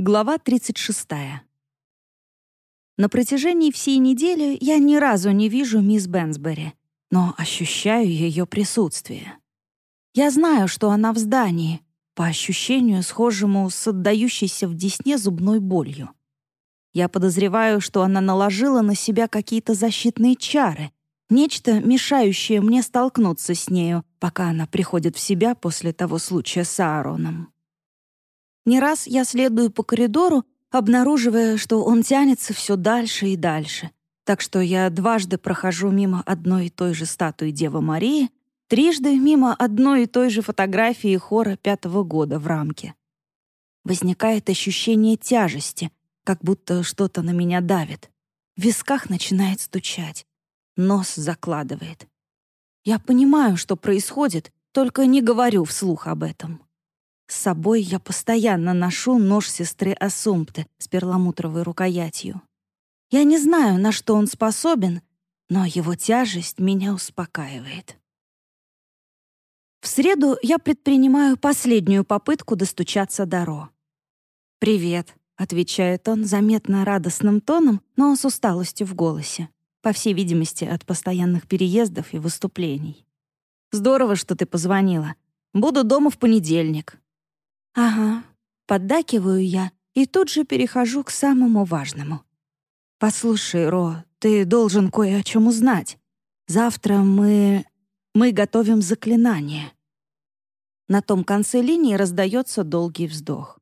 Глава 36. На протяжении всей недели я ни разу не вижу мисс Бенсбери, но ощущаю ее присутствие. Я знаю, что она в здании, по ощущению схожему с отдающейся в десне зубной болью. Я подозреваю, что она наложила на себя какие-то защитные чары, нечто, мешающее мне столкнуться с нею, пока она приходит в себя после того случая с Аароном. Не раз я следую по коридору, обнаруживая, что он тянется все дальше и дальше. Так что я дважды прохожу мимо одной и той же статуи Девы Марии, трижды мимо одной и той же фотографии хора пятого года в рамке. Возникает ощущение тяжести, как будто что-то на меня давит. В висках начинает стучать. Нос закладывает. Я понимаю, что происходит, только не говорю вслух об этом. С собой я постоянно ношу нож сестры Асумпты с перламутровой рукоятью. Я не знаю, на что он способен, но его тяжесть меня успокаивает. В среду я предпринимаю последнюю попытку достучаться до Ро. «Привет», — отвечает он заметно радостным тоном, но с усталостью в голосе, по всей видимости, от постоянных переездов и выступлений. «Здорово, что ты позвонила. Буду дома в понедельник. «Ага», — поддакиваю я и тут же перехожу к самому важному. «Послушай, Ро, ты должен кое о чем узнать. Завтра мы... мы готовим заклинание». На том конце линии раздается долгий вздох.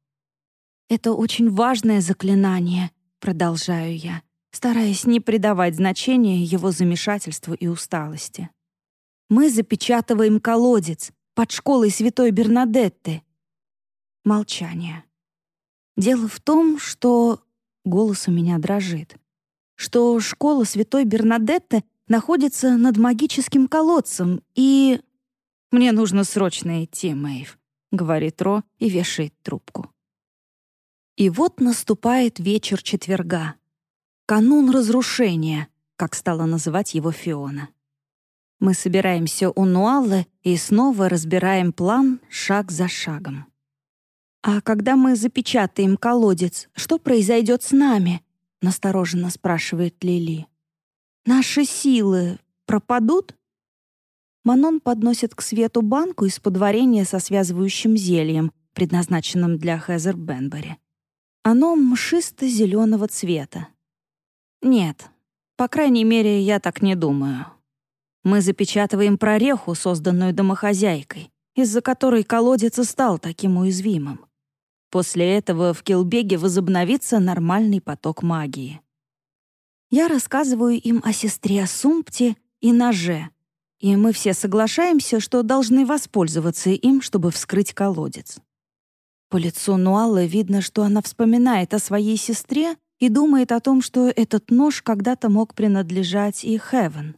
«Это очень важное заклинание», — продолжаю я, стараясь не придавать значения его замешательству и усталости. «Мы запечатываем колодец под школой святой Бернадетты, Молчание. Дело в том, что... Голос у меня дрожит. Что школа святой Бернадетты находится над магическим колодцем, и... «Мне нужно срочно идти, Мэйв», — говорит Ро и вешает трубку. И вот наступает вечер четверга. Канун разрушения, как стала называть его Фиона. Мы собираемся у Нуаллы и снова разбираем план шаг за шагом. «А когда мы запечатаем колодец, что произойдет с нами?» — настороженно спрашивает Лили. «Наши силы пропадут?» Манон подносит к свету банку из-под со связывающим зельем, предназначенным для Хезер Бенбери. Оно мшисто-зеленого цвета. «Нет, по крайней мере, я так не думаю. Мы запечатываем прореху, созданную домохозяйкой, из-за которой колодец и стал таким уязвимым. После этого в Килбеге возобновится нормальный поток магии. Я рассказываю им о сестре Асумпте и ноже, и мы все соглашаемся, что должны воспользоваться им, чтобы вскрыть колодец. По лицу Нуаллы видно, что она вспоминает о своей сестре и думает о том, что этот нож когда-то мог принадлежать и Хевен.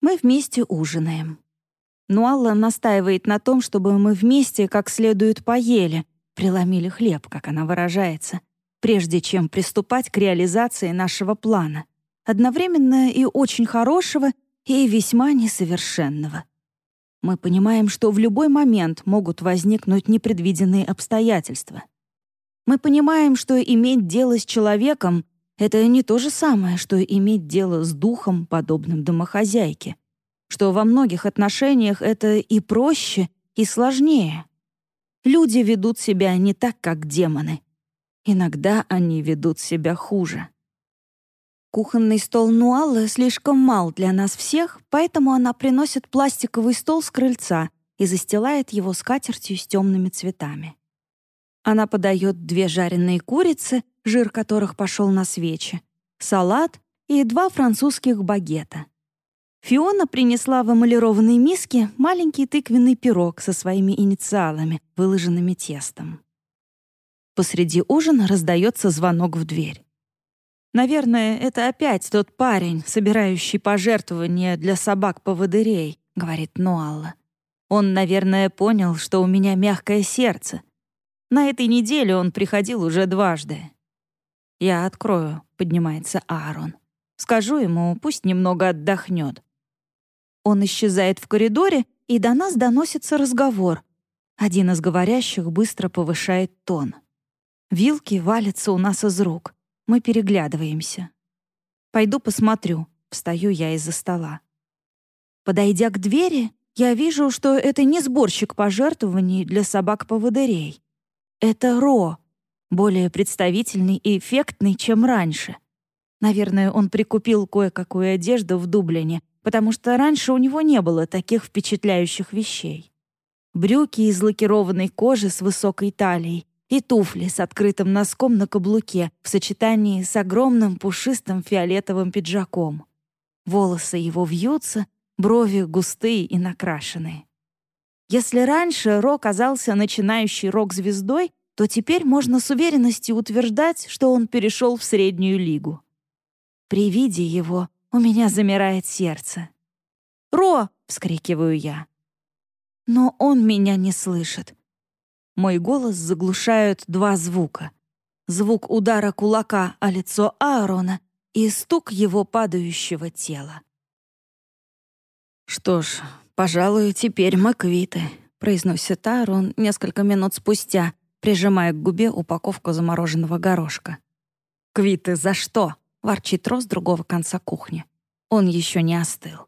Мы вместе ужинаем. Нуалла настаивает на том, чтобы мы вместе как следует поели, преломили хлеб, как она выражается, прежде чем приступать к реализации нашего плана, одновременно и очень хорошего, и весьма несовершенного. Мы понимаем, что в любой момент могут возникнуть непредвиденные обстоятельства. Мы понимаем, что иметь дело с человеком — это не то же самое, что иметь дело с духом, подобным домохозяйке, что во многих отношениях это и проще, и сложнее — Люди ведут себя не так, как демоны. Иногда они ведут себя хуже. Кухонный стол Нуаллы слишком мал для нас всех, поэтому она приносит пластиковый стол с крыльца и застилает его скатертью с темными цветами. Она подает две жареные курицы, жир которых пошел на свечи, салат и два французских багета. Фиона принесла в эмалированной миске маленький тыквенный пирог со своими инициалами, выложенными тестом. Посреди ужина раздается звонок в дверь. «Наверное, это опять тот парень, собирающий пожертвования для собак-поводырей», — говорит Нуалла. «Он, наверное, понял, что у меня мягкое сердце. На этой неделе он приходил уже дважды». «Я открою», — поднимается Аарон. «Скажу ему, пусть немного отдохнет. Он исчезает в коридоре, и до нас доносится разговор. Один из говорящих быстро повышает тон. Вилки валятся у нас из рук. Мы переглядываемся. «Пойду посмотрю», — встаю я из-за стола. Подойдя к двери, я вижу, что это не сборщик пожертвований для собак-поводырей. Это Ро, более представительный и эффектный, чем раньше. Наверное, он прикупил кое-какую одежду в Дублине, потому что раньше у него не было таких впечатляющих вещей. Брюки из лакированной кожи с высокой талией и туфли с открытым носком на каблуке в сочетании с огромным пушистым фиолетовым пиджаком. Волосы его вьются, брови густые и накрашенные. Если раньше Ро казался начинающей рок-звездой, то теперь можно с уверенностью утверждать, что он перешел в среднюю лигу. При виде его у меня замирает сердце. «Ро!» — вскрикиваю я. Но он меня не слышит. Мой голос заглушают два звука. Звук удара кулака о лицо Аарона и стук его падающего тела. «Что ж, пожалуй, теперь мы квиты», — произносит Аарон несколько минут спустя, прижимая к губе упаковку замороженного горошка. «Квиты за что?» — ворчит Рос другого конца кухни. Он еще не остыл.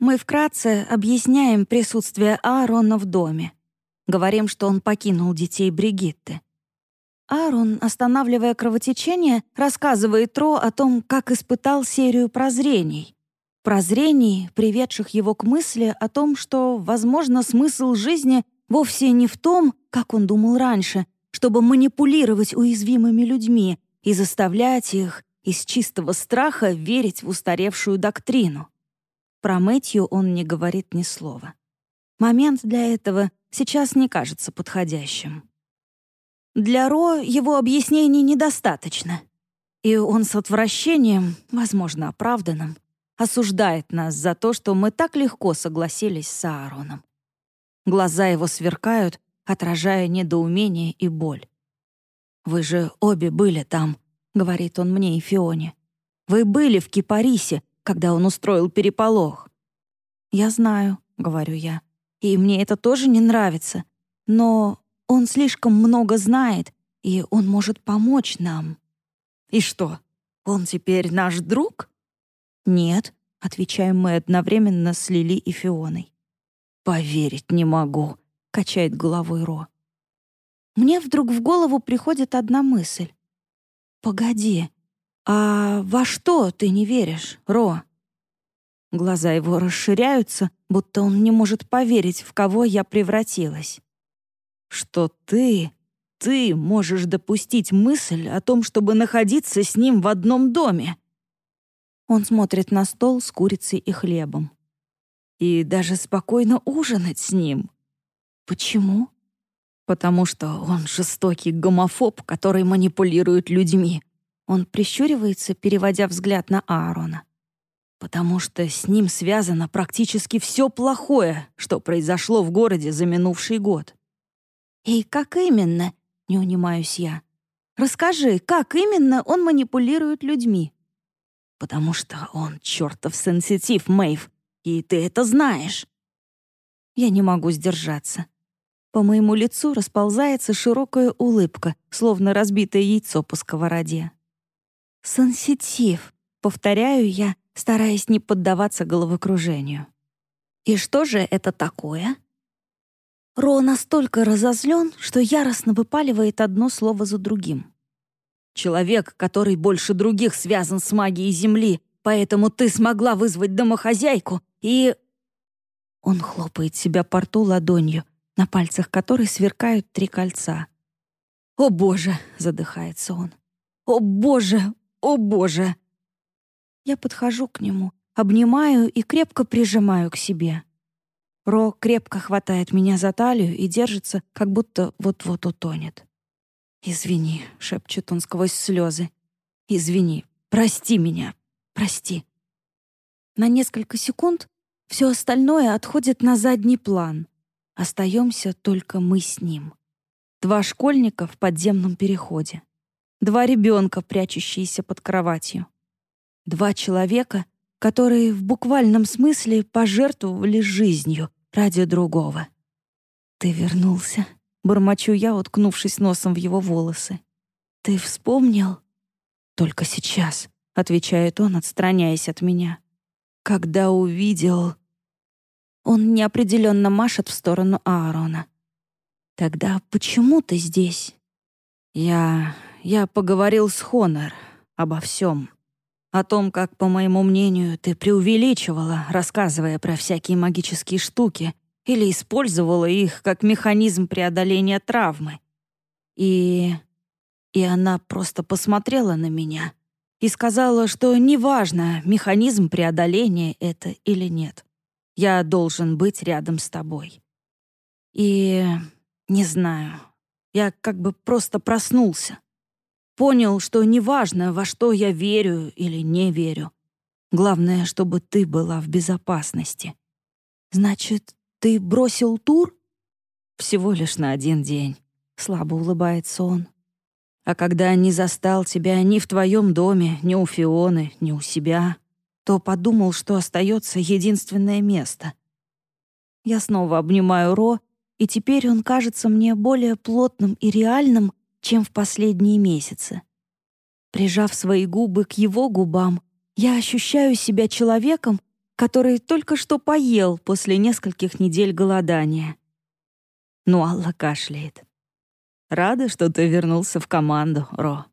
Мы вкратце объясняем присутствие Аарона в доме. Говорим, что он покинул детей Бригитты. Аарон, останавливая кровотечение, рассказывает Ро о том, как испытал серию прозрений. Прозрений, приведших его к мысли о том, что, возможно, смысл жизни вовсе не в том, как он думал раньше, чтобы манипулировать уязвимыми людьми и заставлять их из чистого страха верить в устаревшую доктрину. Про Мэтью он не говорит ни слова. Момент для этого сейчас не кажется подходящим. Для Ро его объяснений недостаточно. И он с отвращением, возможно, оправданным, осуждает нас за то, что мы так легко согласились с Аароном. Глаза его сверкают, отражая недоумение и боль. «Вы же обе были там», — говорит он мне и Фионе. «Вы были в Кипарисе, когда он устроил переполох». «Я знаю», — говорю я и мне это тоже не нравится. Но он слишком много знает, и он может помочь нам». «И что, он теперь наш друг?» «Нет», — отвечаем мы одновременно с Лили и Фионой. «Поверить не могу», — качает головой Ро. Мне вдруг в голову приходит одна мысль. «Погоди, а во что ты не веришь, Ро?» Глаза его расширяются, будто он не может поверить, в кого я превратилась. «Что ты, ты можешь допустить мысль о том, чтобы находиться с ним в одном доме?» Он смотрит на стол с курицей и хлебом. «И даже спокойно ужинать с ним. Почему?» «Потому что он жестокий гомофоб, который манипулирует людьми». Он прищуривается, переводя взгляд на Аарона потому что с ним связано практически все плохое, что произошло в городе за минувший год. «И как именно?» — не унимаюсь я. «Расскажи, как именно он манипулирует людьми?» «Потому что он чертов сенситив, Мэйв, и ты это знаешь». Я не могу сдержаться. По моему лицу расползается широкая улыбка, словно разбитое яйцо по сковороде. «Сенситив», — повторяю я, стараясь не поддаваться головокружению. «И что же это такое?» Ро настолько разозлен, что яростно выпаливает одно слово за другим. «Человек, который больше других связан с магией Земли, поэтому ты смогла вызвать домохозяйку и...» Он хлопает себя по рту ладонью, на пальцах которой сверкают три кольца. «О боже!» — задыхается он. «О боже! О боже!» Я подхожу к нему, обнимаю и крепко прижимаю к себе. Ро крепко хватает меня за талию и держится, как будто вот-вот утонет. «Извини», — шепчет он сквозь слезы. «Извини, прости меня, прости». На несколько секунд все остальное отходит на задний план. Остаемся только мы с ним. Два школьника в подземном переходе. Два ребенка, прячущиеся под кроватью. Два человека, которые в буквальном смысле пожертвовали жизнью ради другого. «Ты вернулся», — Бормочу я, уткнувшись носом в его волосы. «Ты вспомнил?» «Только сейчас», — отвечает он, отстраняясь от меня. «Когда увидел...» Он неопределенно машет в сторону Аарона. «Тогда почему ты здесь?» «Я... я поговорил с Хонор обо всем. О том, как, по моему мнению, ты преувеличивала, рассказывая про всякие магические штуки, или использовала их как механизм преодоления травмы. И... и она просто посмотрела на меня и сказала, что неважно, механизм преодоления это или нет. Я должен быть рядом с тобой. И... не знаю. Я как бы просто проснулся. Понял, что неважно, во что я верю или не верю. Главное, чтобы ты была в безопасности. Значит, ты бросил тур? Всего лишь на один день. Слабо улыбается он. А когда не застал тебя ни в твоем доме, ни у Фионы, ни у себя, то подумал, что остается единственное место. Я снова обнимаю Ро, и теперь он кажется мне более плотным и реальным, чем в последние месяцы. Прижав свои губы к его губам, я ощущаю себя человеком, который только что поел после нескольких недель голодания. Ну, Алла кашляет. Рада, что ты вернулся в команду, Ро.